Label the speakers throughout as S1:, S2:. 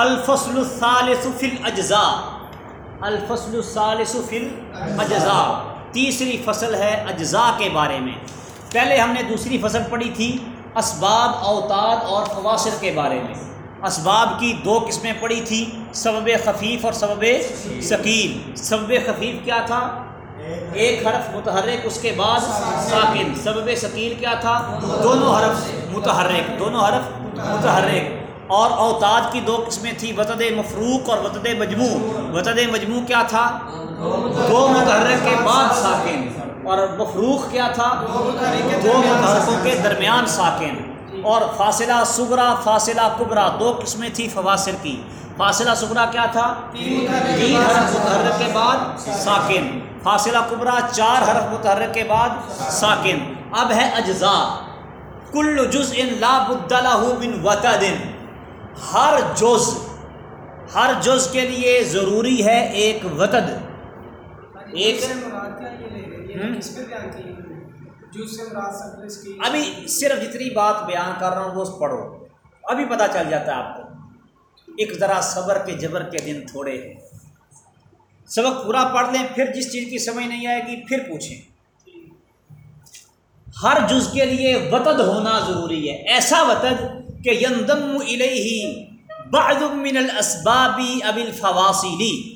S1: الفصل الثالث فی الاجزاء الفصل الثالث فی الاجزاء تیسری فصل ہے اجزاء کے بارے میں. پہلے ہم نے دوسری فصل پڑھی تھی اسباب، اوتاد اور فواصل کے بارے میں. اسباب کی دو قسمیں پڑھی تھی، سبب خفیف اور سبب ثقیل. سبب خفیف کیا تھا؟ ایک حرف متحرک، اس کے بعد ساکن. سبب ثقیل کیا تھا؟ دونوں حرف متحرک. دونوں حرف متحرک. اور اوتاد کی دو قسمیں تھیں وطد مفروق اور وطد مجموع۔ وطد مجموع کیا تھا؟ دو متحرک کے بعد ساکن۔ اور مفروق کیا تھا؟ دو متحرکوں کے درمیان ساکن۔ اور فاصلہ سگرا فاصلہ کبرا دو قسمیں تھیں فواصل کی۔ فاصلہ سگرا کیا تھا؟ تین حرف متحرک کے بعد ساکن۔ فاصلہ کبرا چار حرف متحرک کے بعد ساکن۔ اب ہے اجزاء۔ کل جز ان لا بدلہ من وطد ہر جز ہر جز کے لیے ضروری ہے ایک وطد ایک ابھی صرف جتنی بات بیان کر رہا ہوں وہ پڑھو۔ ابھی پتہ چل جاتا ہے آپ کو۔ ایک ذرا صبر کے جبر کے دن تھوڑے۔ ہیں سبق پورا پڑھ لیں پھر جس چیز کی سمجھ نہیں آئے گی پھر پوچھیں۔ ہر جز کے لیے وطد ہونا ضروری ہے۔ ایسا وطد کہ یندم الیہ بعض من الاسبابی اب الفواصلی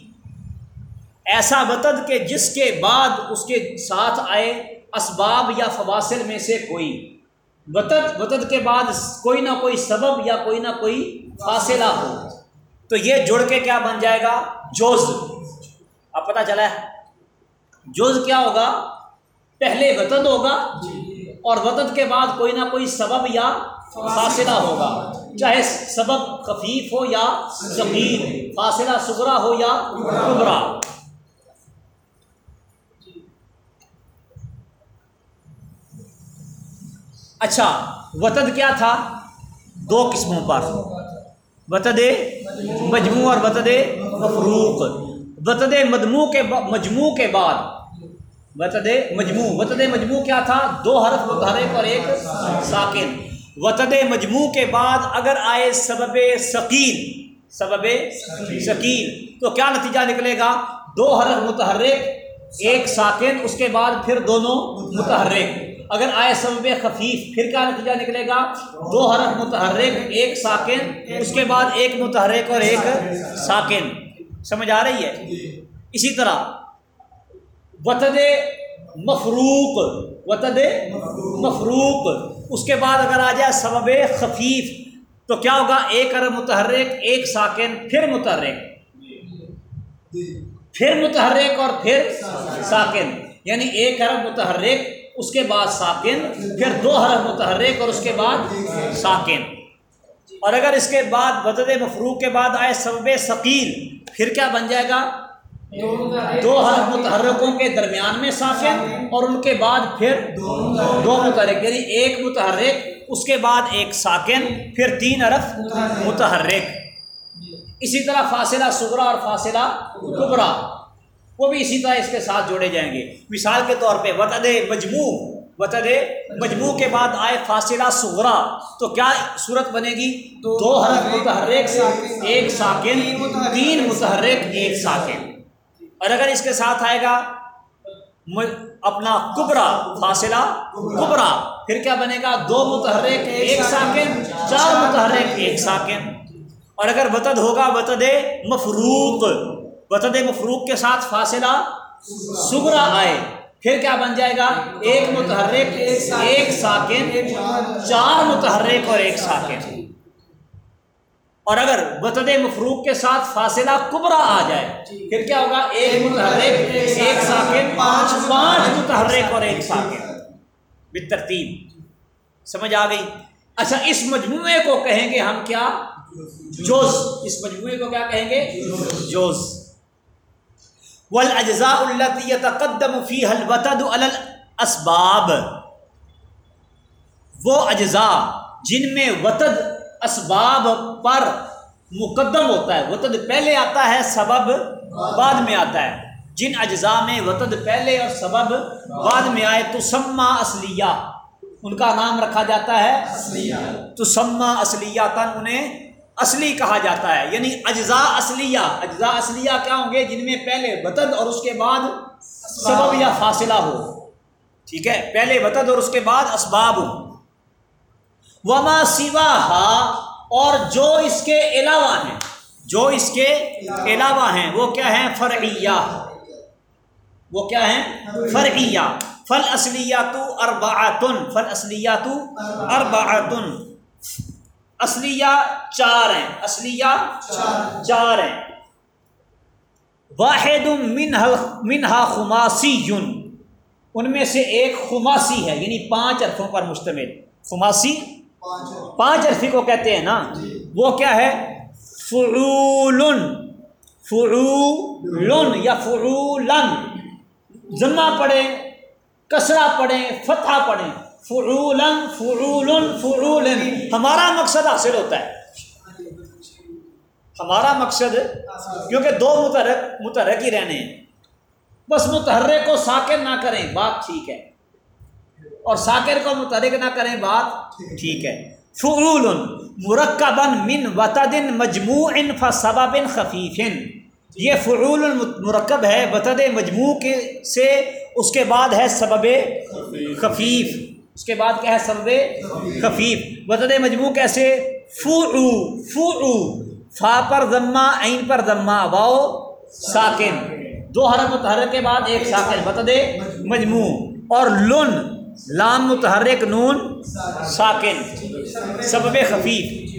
S1: ایسا وطد کہ جس کے بعد اس کے ساتھ آئے اسباب یا فواصل میں سے کوئی۔ وطد وطد کے بعد کوئی نہ کوئی سبب یا کوئی نہ کوئی فاصلہ ہو۔ تو یہ جڑ کے کیا بن جائے گا؟ جوز۔ اب پتہ چلا ہے۔ جوز کیا ہوگا؟ پہلے وطد ہوگا۔ جی۔ اور وطد کے بعد کوئی نہ کوئی سبب یا فاصلہ ہوگا۔ چاہے سبب خفیف ہو یا ضمیر، فاصلہ سگرا ہو یا کبرا۔ اچھا وطد کیا تھا؟ دو قسموں پر۔ وطد مجموع اور وطد مفروق۔ وطد مجموع کے مجموع کے بعد۔ وطد مجموع وطد مجموع کیا تھا؟ دو حرف متحرک اور ایک ساکن۔ وطد مجموع کے بعد اگر آئے سبب ثقیل سبب ثقیل، تو کیا نتیجہ نکلے گا؟ دو حرف متحرک، ایک ساکن، اس کے بعد پھر دونوں متحرک۔ اگر آئے سبب خفیف، پھر کیا نتیجہ نکلے گا؟ دو حرف متحرک، ایک ساکن، اس کے بعد ایک متحرک اور ایک ساکن۔ سمجھ آ رہی ہے؟ اسی طرح وطد مفروق وطد مفروق۔ اس کے بعد اگر آ جائے سبب خفیف، تو کیا ہوگا؟ ایک عرب متحرک، ایک ساکن، پھر متحرک۔ پھر متحرک اور پھر ساکن۔ یعنی ایک عرب متحرک، اس کے بعد ساکن، پھر دو حرف متحرک اور اس کے بعد ساکن۔ اور اگر اس کے بعد وطد مفروق کے بعد آئے سبب ثقیل، پھر کیا بن جائے گا؟ دو حرف متحرکوں کے درمیان میں ساکن اور ان کے بعد پھر دو متحرک یعنی ایک متحرک، اس کے بعد ایک ساکن، پھر تین حرف متحرک۔ اسی طرح فاصلہ سگرا اور فاصلہ کبرا، وہ بھی اسی طرح اس کے ساتھ جوڑے جائیں گے۔ مثال کے طور پہ وطد مجموع وطد مجموع کے بعد آئے فاصلہ سغرا تو کیا صورت بنے گی؟ دو حرف متحرک، ایک ساکن، تین متحرک، ایک ساکن۔ اور اگر اس کے ساتھ آئے گا اپنا کبرا فاصلہ کبرا۔ پھر کیا بنے گا؟ دو متحرک ایک ساکن چار متحرک ایک ساکن۔ اور اگر وطد ہوگا وطد مفروق۔ وطد مفروق کے ساتھ فاصلہ سگرا آئے۔ پھر کیا بن جائے گا؟ ایک متحرک ایک ساکن چار متحرک اور ایک ساکن۔ اور اگر وطد مفروق کے ساتھ فاصلہ کبرا آ جائے، پھر کیا ہوگا؟ ایک متحرک، ایک ساکن، پانچ پانچ متحرک اور ایک ساکن۔ بترتیب سمجھ آ گئی؟ اچھا اس مجموعے کو کہیں گے ہم کیا؟ جوز۔ اس مجموعے کو کیا کہیں گے؟ جوز۔ والاجزاء التي يتقدم فيها الوتد على الاسباب وہ اجزاء جن میں وطد اسباب پر مقدم ہوتا ہے۔ وطد پہلے آتا ہے سبب بعد میں آتا ہے۔ جن اجزاء میں وطد پہلے اور سبب بعد میں آئے تو سما اصلیہ ان کا نام رکھا جاتا ہے۔ تو سما اصلیہ تن انہیں اصلی کہا جاتا ہے۔ یعنی اجزاء اصلیہ اجزاء اصلیہ کیا ہوں گے؟ جن میں پہلے وطد اور اس کے بعد سبب یا فاصلہ ہو۔ ٹھیک ہے؟ پہلے وطد اور اس کے بعد اسباب۔ ہو وما سوا اور جو اس کے علاوہ ہیں، جو اس کے علاوہ ہیں، وہ کیا ہیں؟ فرعیہ۔ وہ کیا ہیں؟ فرعیہ۔ فل اصلیات اربعتن۔ فل اصلیات اربعتن۔ اصلیہ چار ہیں۔ اصلیہ چار ہیں۔ واحد منہا خماسی یون ان میں سے ایک خماسی ہے یعنی پانچ ارفوں پر مشتمل۔ خماسی پانچ ارفی کو کہتے ہیں نا، وہ کیا ہے؟ فرول فرول یا فرولن ضمہ پڑھیں کسرا پڑھیں فتح پڑھیں۔ فرولن فرولن فرولن ہمارا مقصد حاصل ہوتا ہے۔ ہمارا مقصد، کیونکہ دو متحرک متحرک ہی رہنے ہیں۔ بس متحرک کو ساکر نہ کریں، بات ٹھیک ہے۔ اور ساکر کو متحرک نہ کریں بات ٹھیک ہے۔ فرول مرکبن من وطدن مجموع فسبب خفیفن یہ فرول مرکب ہے وطد مجموع کے سے، اس کے بعد ہے سبب خفیف۔ اس کے بعد کیا ہے سبب خفیف؟ وطد مجموع کیسے؟ فرو فرو فا پر ضمہ، عین پر ضمہ۔ واؤ ساکن۔ دو حرف متحرک کے بعد ایک ساکن وطد مجموع۔ اور لن لام متحرک نون ساکن، سبب خفیف۔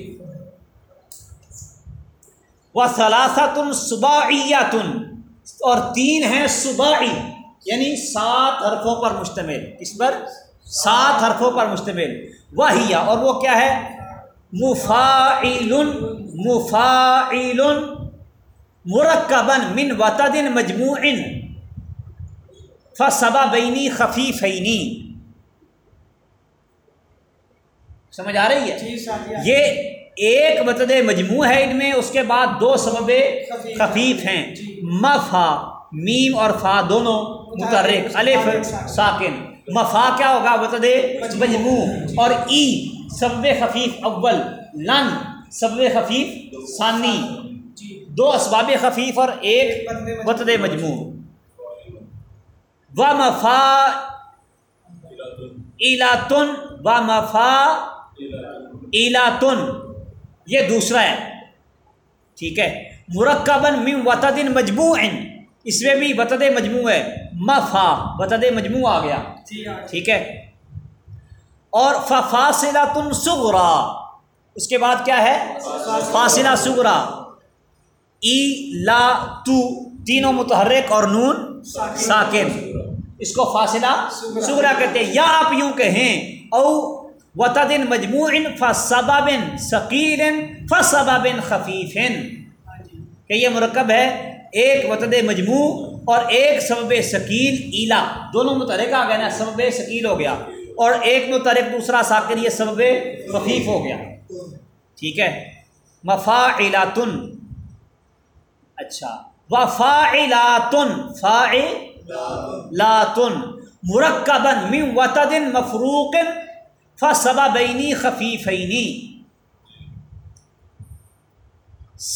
S1: و ثلاثت صباعیتن، اور تین ہیں صباعی یعنی سات حرفوں پر مشتمل۔ اس پر سات حرفوں پر مشتمل۔ وہیا، اور وہ کیا ہے؟ مفاعل مفاعل مرکبن من وطدن مجموع فصبا بینی خفیفینی۔ سمجھ آ رہی ہے؟ یہ ایک متد مجموع ہے ان میں اس کے بعد دو سبب خفیف ہیں۔ مفا میم اور فا دونوں مترک الف ساکن مفا کیا ہوگا؟ متد مجموع۔ اور ای سب خفیف اول۔ لن سب خفیف ثانی۔ دو اسباب خفیف اور ایک متد مجموع۔ و مفا ایلاتن۔ و مفا ایلاتن، یہ دوسرا ہے۔ ٹھیک ہے۔ مرکبن من وطدن مجموع اس میں بھی وطد مجموع ہے۔ مفا وطد مجموع آ گیا۔ ٹھیک ہے۔ اور فاصلہ تن سغرا اس کے بعد کیا ہے؟ فاصلہ سغرا ای لا تو تینوں متحرک اور نون ساکن۔ اس کو فاصلہ سغرا کہتے ہیں۔ یا آپ یوں کہیں، او وطدن مجموع فصبابن ثقیل فصبابن خفیفن. کہ یہ مرکب ہے ایک وطد مجموع اور ایک سبب ثقیل ایلا. دونوں متحرک آ گئے نا، سبب ثقیل ہو گیا اور ایک متحرک دوسرا ساکر یہ سبب خفیف ہو گیا. ٹھیک ہے؟ مفا اچھا وفا علاتن فا لاتن مرکبن من وطدن مفروقن فصبا بینی خفیفینی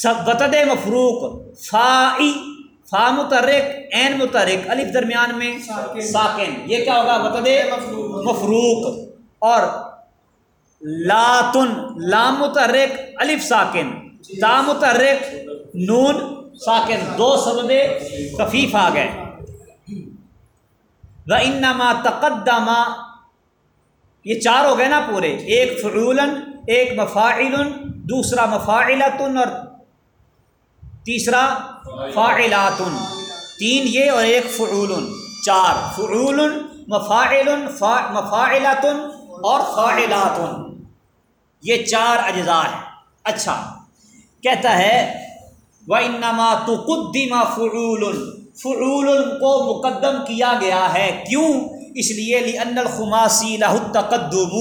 S1: وطد مفروق فائی فا مترک عین مترک الف درمیان میں ساکن۔ یہ کیا ہوگا؟ وطد مفروق۔ اور لاتن لام مترک الف ساکن۔ تا مترک نون ساکن۔ دو سبب خفیف آ گئے۔ و انما تقدمہ یہ چار ہو گئے نا پورے، ایک فرولن ایک مفاعل دوسرا مفاعلتن اور تیسرا فاعلاتن۔ تین یہ اور ایک فرول چار فرول مفاعل مفاعلتن اور فاعلاتن۔ یہ چار اجزاء ہیں۔ اچھا کہتا ہے و انما تو قدیمہ فرول فرول کو مقدم کیا گیا ہے۔ کیوں؟ اس لیے لی ان الخماسی لاہ تقدم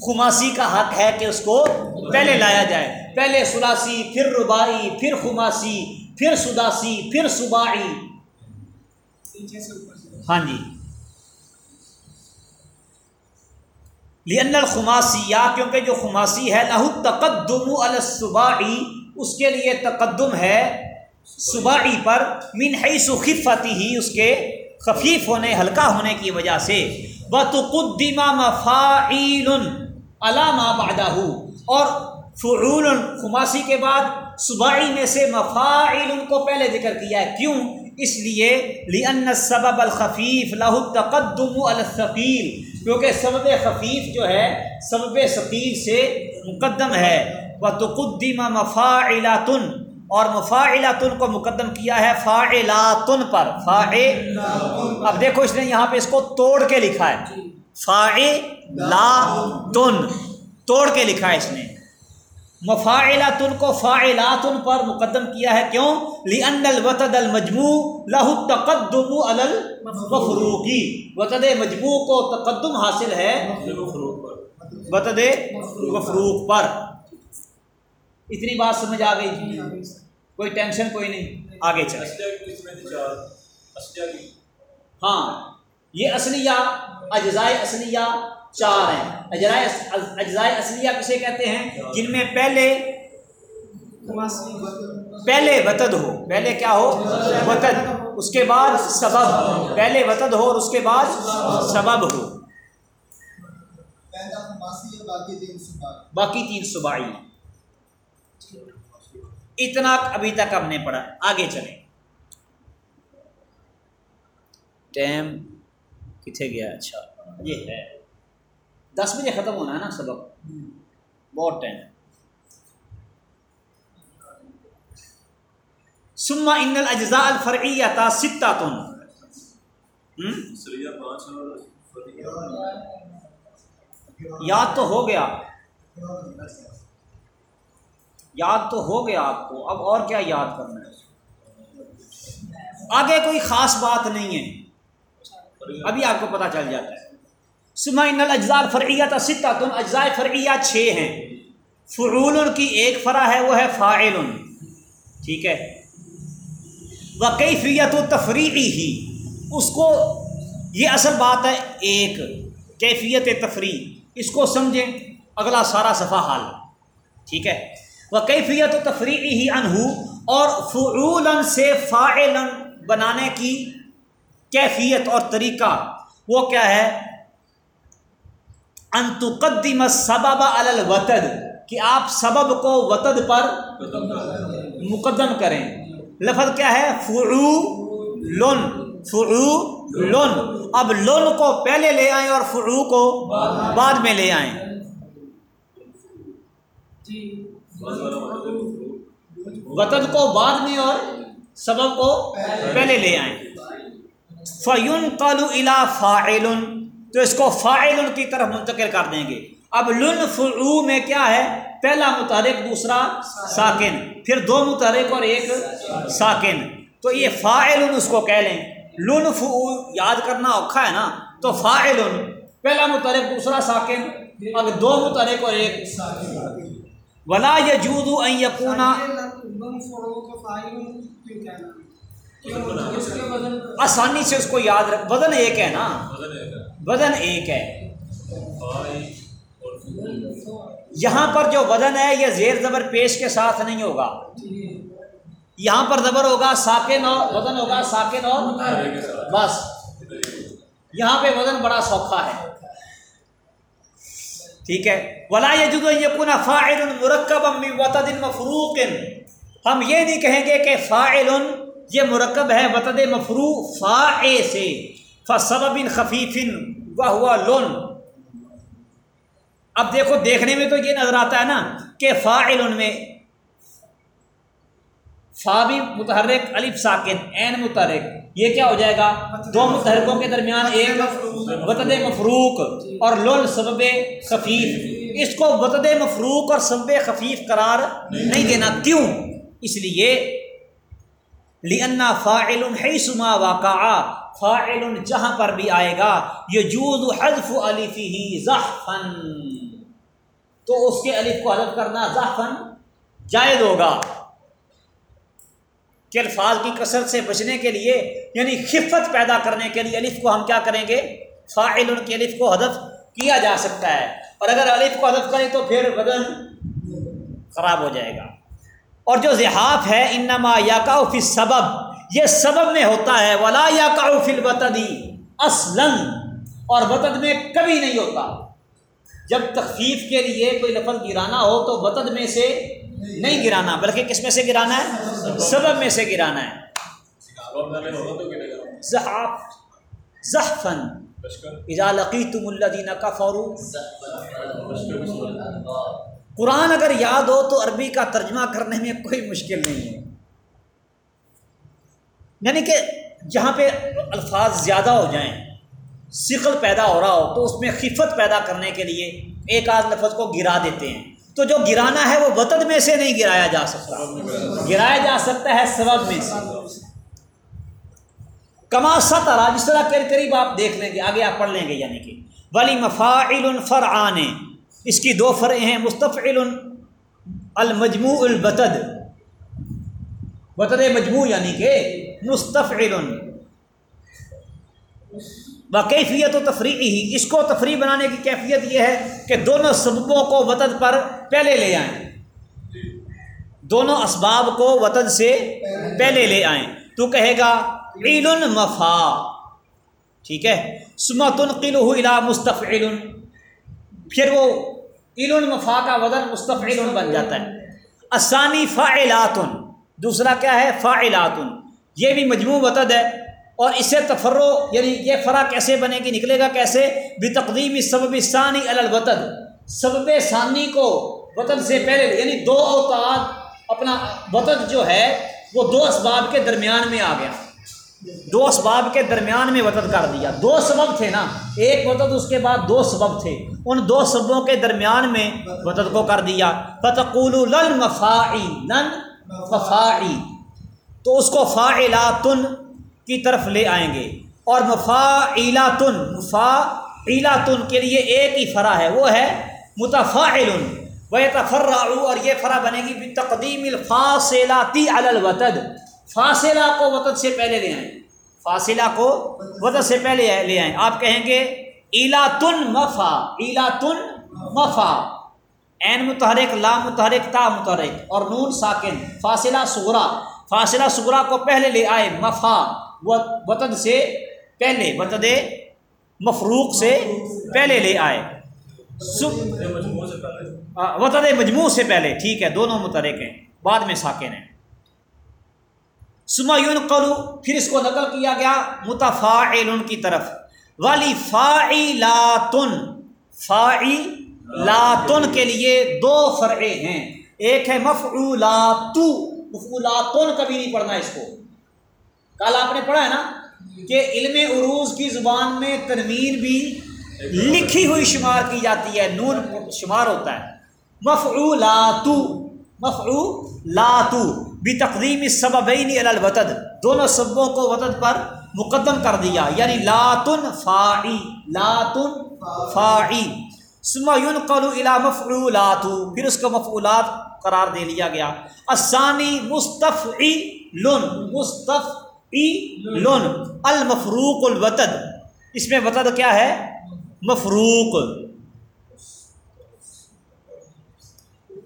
S1: خماسی کا حق ہے کہ اس کو پہلے لایا جائے۔ پہلے سلاسی پھر ربائی پھر خماسی پھر سداسی پھر صبائی ہاں جی۔ لین الخماسی یا کیونکہ جو خماسی ہے لہو تقدم الصباعی اس کے لیے تقدم ہے صباعی پر، من حیث خفتی ہی اس کے خفیف ہونے، ہلکا ہونے کی وجہ سے۔ بتقدمہ مفاعیل علامہ بادہ اور فرول خماسی کے بعد صباعی میں سے مفاعل کو پہلے ذکر کیا ہے۔ کیوں؟ اس لیے لن سبب الخفیف لاہ تقدم الثقیل کیونکہ سبب خفیف جو ہے، سبب ثقیل سے مقدم ہے۔ وہ تقدمہ مفاعلاتن اور مفاعلاتن کو مقدم کیا ہے فاعلاتن پر فا اب دیکھو اس نے یہاں پہ اس کو توڑ کے لکھا ہے۔ فاعلاتن توڑ کے لکھا ہے اس نے۔ مفاعلات کو فاعلات پر مقدم کیا ہے کیوں؟ لأن الوتد المجموع له التقدم على المفروقی وتد مجموع کو تقدم حاصل ہے۔ وتد مفروق پر۔ اتنی بات سمجھ آ گئی کوئی ٹینشن کوئی نہیں۔ آگے چلے ہاں یہ اصلیہ اجزائے اصلیہ چار ہیں۔ اجرائے اجزائے اصلیہ کسے کہتے ہیں؟ جن میں پہلے پہلے وطد ہو۔ پہلے کیا ہو؟ وطد۔ اس کے بعد سبب۔ پہلے وطد ہو اور اس کے بعد سبب ہو۔ باقی تین صبائی اتنا ابھی تک ہم نے پڑھا، آگے چلیں۔ ٹائم کتنے گیا؟ اچھا یہ ہے۔ دس بجے ختم ہونا ہے نا سبق؟ بہت ٹائم۔ سما ان الجزاء الفرعیہ تا ستا تن یاد تو ہو گیا۔ یاد تو ہو گیا آپ کو، اب اور کیا یاد کرنا ہے؟ آگے کوئی خاص بات نہیں ہے۔ ابھی آپ کو پتہ چل جاتا ہے۔ سما ان الاجزاء فرعیت ستا، تم اجزاء فرعیہ چھ ہیں۔ فرول کی ایک فرا ہے، وہ ہے فاعل ٹھیک ہے۔ وہ و تفریعی ہی۔ اس کو، یہ اصل بات ہے ایک۔ کیفیت تفریح اس کو سمجھیں، اگلا سارا صفحہ حال ٹھیک ہے۔ وہ کیفیت و تفریعی ہی انہو اور فرول سے فاعل بنانے کی کیفیت اور طریقہ۔ وہ کیا ہے؟ انتقدم سبب الوتد، کہ آپ سبب کو وطد پر مقدم کریں۔ لفظ کیا ہے؟ فرو لن فرو لن اب لن کو پہلے لے آئیں اور فرو کو بعد میں لے آئیں۔ جی۔ وطد کو بعد میں اور سبب کو پہلے لے آئیں۔ فیون قلو الا فاعل۔ تو اس کو فائل کی طرف منتقل کر دیں گے۔ اب لن فرو میں کیا ہے؟ پہلا متحرک، دوسرا ساکن۔ پھر دو متحرک اور ایک ساکن۔ تو یہ فائل اس کو کہہ لیں۔ لن فرو یاد کرنا اوکھا ہے نا؟ تو فائل پہلا متحرک، دوسرا ساکن۔ اب دو متحرک اور ایک ولا یجود ان یکونا آسانی سے اس کو یاد رکھ وزن ایک ہے نا؟ وزن ایک ہے۔ یہاں پر جو وزن ہے یہ زیر زبر پیش کے ساتھ نہیں ہوگا۔ یہاں پر زبر ہوگا ساکن اور وزن ہوگا ساکن اور بس۔ یہاں پہ وزن بڑا سوکھا ہے۔ ٹھیک ہے۔ ولا یقون فاعل مرکب وطد مفروق۔ ہم یہ نہیں کہیں گے کہ فاعل، یہ مرکب ہے وطد مفرو فا سے۔ فصب خفیفن و ہوا لون اب دیکھو، دیکھنے میں تو یہ نظر آتا ہے نا کہ فا میں فا بھی متحرک الف ساکن عین متحرک یہ کیا ہو جائے گا؟ دو متحرکوں کے درمیان ایک وطد مفروق اور لون سبب خفیف۔ اس کو وطد مفروق اور سبب خفیف قرار نہیں دینا۔ کیوں؟ اس لیے لنا فاعل سما واقع فاعل جہاں پر بھی آئے گا یہ جود حذف الفی ہی ظہفن تو اس کے الف کو حذف کرنا ظہفن جائز ہوگا۔ کہ الفاظ کی کثرت سے بچنے کے لیے یعنی خفت پیدا کرنے کے لیے الف کو ہم کیا کریں گے؟ فاعل کے الف کو حذف کیا جا سکتا ہے۔ اور اگر الف کو حذف کرے تو پھر بدن خراب ہو جائے گا۔ اور جو زحاف ہے، انما یا فی سبب یہ سبب میں ہوتا ہے، ولا یا فل بتدی اصلاً۔ اور بتد میں کبھی نہیں ہوتا۔ جب تخفیف کے لیے کوئی لفظ گرانا ہو تو بتد میں سے نہیں گرانا، بلکہ کس میں سے گرانا ہے؟ سبب میں سے گرانا ہے۔ تم اللہ دینا کا فورو قرآن اگر یاد ہو تو عربی کا ترجمہ کرنے میں کوئی مشکل نہیں ہے۔ یعنی کہ جہاں پہ الفاظ زیادہ ہو جائیں سقل پیدا ہو رہا ہو، تو اس میں خفت پیدا کرنے کے لیے ایک آدھ لفظ کو گرا دیتے ہیں۔ تو جو گرانا ہے وہ وطد میں سے نہیں گرایا جا سکتا۔ گرایا جا سکتا ہے سبب میں سے۔ کما سترا جس طرح کے قریب آپ دیکھ لیں گے، آگے آپ پڑھ لیں گے یعنی کہ ولی مفاعل فرعان، اس کی دو فرع ہیں، مستفعل المجموع البتد بتد مجموع یعنی کہ مستفعل۔ باقیفیت و تفریحی ہی۔ اس کو تفریح بنانے کی کیفیت یہ ہے کہ دونوں سببوں کو وطد پر پہلے لے آئیں۔ دونوں اسباب کو وطد سے پہلے لے آئیں۔ تو کہے گا عید المفا۔ ٹھیک ہے؟ سمت القل الا مستفعل۔ پھر وہ عید المفا کا وزن مستفعل بن جاتا ہے۔ آسانی فاعلات دوسرا کیا ہے؟ فاعلات یہ بھی مجموع وطد ہے۔ اور اسے تفرو یعنی یہ فرا کیسے بنے گی، نکلے گا کیسے؟ بھی تقدیم سبب ثانی الوطد سبب ثانی کو وطد سے پہلے یعنی دو اوقات اپنا وطد جو ہے، وہ دو اسباب کے درمیان میں آ گیا۔ دو اسباب کے درمیان میں وطد کر دیا۔ دو سبب تھے نا۔ ایک وطد اس کے بعد دو سبب تھے۔ ان دو سببوں کے درمیان میں وطد کو کر دیا۔ فتقول لن مفاعی لن مفاعی تو اس کو فاعلاتن کی طرف لے آئیں گے۔ اور مفا عیلاتن مفا عیلاتن کے لیے ایک ہی فرا ہے، وہ ہے متفا علن وہ تفرا اور یہ فرا بنے گی تقدیم الفاصلاتی الوطد فاصلہ کو وطد سے پہلے لے آئیں۔ فاصلہ کو وطد سے پہلے لے آئیں۔ آپ کہیں گے ایلاتن مفا ایلاتن مفا۔ عین متحرک، لا متحرک، تا متحرک، اور نون ساکن، فاصلہ سغرا فاصلہ سغرا کو پہلے لے آئے، مفا۔ وطد سے پہلے وطد مفروق سے پہلے لے آئے۔ وطد مجموع سے پہلے۔ ٹھیک ہے، دونوں مترک ہیں۔ بعد میں ساکن ہیں۔ سمایون قلو پھر اس کو نقل کیا گیا متفاعل کی طرف۔ والی فاعی لاتن فاعی لاتن کے لیے دو فرعے ہیں۔ ایک ہے مفعولاتو، مفعولاتن کبھی نہیں پڑھنا اس کو۔ کل آپ نے پڑھا ہے نا کہ علم عروج کی زبان میں ترمیم بھی لکھی ہوئی شمار کی جاتی ہے، نون شمار ہوتا ہے۔ مفعو لاتو مفعو لاتو بھی تقدیم سببین الوطد دونوں سبوں کو وطد پر مقدم کر دیا یعنی لاتن فاعی لاتن فاعی سما یون قلو الا مفعو لاتو پھر اس کو مفعولات قرار دے لیا گیا۔ اسانی مستفعی لن مستف لون، المفروق الوطد اس میں وطد کیا ہے؟ مفروق۔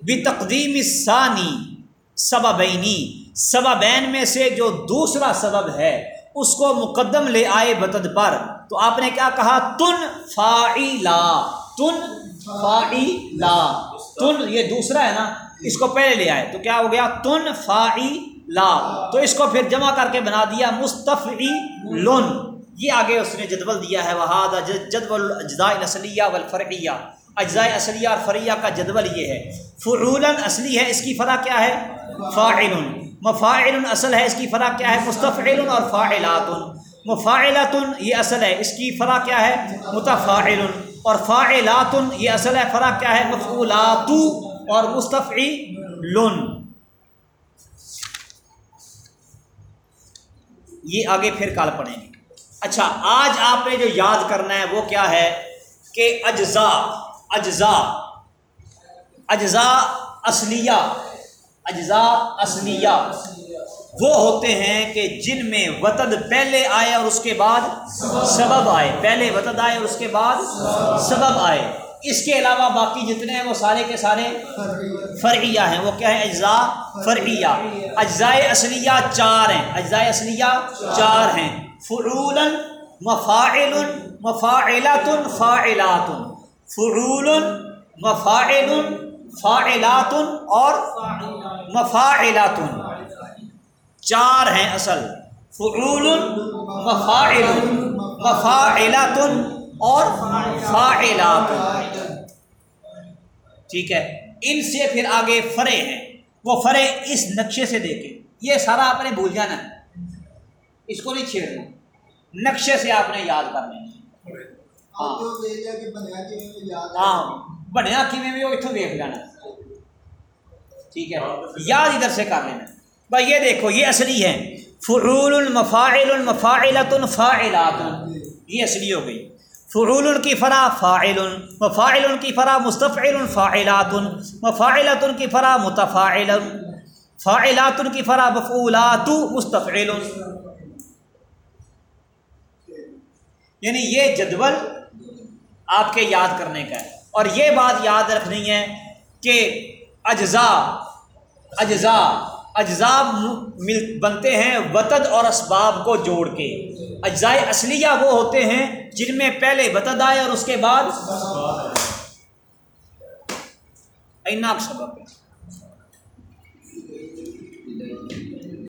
S1: بھی تقدیم ثانی سببینی۔ سببین میں سے جو دوسرا سبب ہے، اس کو مقدم لے آئے وطد پر۔ تو آپ نے کیا کہا؟ تن فاعی لا تن فاعی لا تن یہ دوسرا ہے نا، اس کو پہلے لے آئے۔ تو کیا ہو گیا؟ تن فاعی لا، تو اس کو پھر جمع کر کے بنا دیا مستفی لون یہ آگے اس نے جدول دیا ہے وہ جدول اجزاء اصلیہ والفرعیہ۔ اجزاء اصلیہ اور فریہ کا جدول یہ ہے۔ فرولن اصلی ہے، اس کی فرا کیا ہے؟ فاعل۔ مفاعل اصل ہے، اس کی فرا کیا ہے؟ مستفعل اور فاعلات۔ مفاعلات یہ اصل ہے، اس کی فرا کیا ہے؟ متفاعل۔ اور فاعلات یہ اصل ہے فرا کیا ہے؟ مفعولات اور مستفعلن یہ آگے پھر کال پڑھیں گے۔ اچھا آج آپ نے جو یاد کرنا ہے وہ کیا ہے؟ کہ اجزا اجزا اجزا اصلیہ اجزا اصلیہ وہ ہوتے ہیں کہ جن میں وطد پہلے آئے اور اس کے بعد سبب آئے۔ پہلے وطد آئے اور اس کے بعد سبب آئے۔ اس کے علاوہ باقی جتنے ہیں وہ سارے کے سارے فرعیہ ہیں۔ وہ کیا ہے اجزاء فرعیہ۔ اجزاء اصلیہ چار ہیں۔ اجزاء اصلیہ چار ہیں۔ فرول مفاعل مفاعلات فاعلات فرول مفاعل فاعلات اور مفاعلات چار ہیں اصل۔ فرول مفاعل مفاعلات اور فاعلات ٹھیک ہے؟ ان سے پھر آگے فرے ہیں۔ وہ فرے اس نقشے سے دیکھیں۔ یہ سارا آپ نے بھول جانا ہے۔ اس کو نہیں چھیڑنا۔ نقشے سے آپ نے یاد کرنا ہے؟ ہاں۔ بنیا کی میں بھی وہ اتوں دیکھ لینا ٹھیک ہے۔ یاد ادھر سے کر لینا۔ بھائی یہ دیکھو یہ اصلی ہے۔ فرول المفاعل المفاعلت الفاعلات یہ اصلی ہو گئی۔ فرول کی فرا فاعل مفاعل کی فرا مستفعل، فاعلات مفاعلت کی فرا متفاعل، فاعلات کی فرا مفعولات مستفعل۔ یعنی یہ جدول آپ کے یاد کرنے کا ہے۔ اور یہ بات یاد رکھنی ہے کہ اجزاء اجزاء اجزاء مل بنتے ہیں وطد اور اسباب کو جوڑ کے۔ اجزائے اصلیہ وہ ہوتے ہیں جن میں پہلے وطد آئے اور اس کے بعد۔ ایناک سبب ہے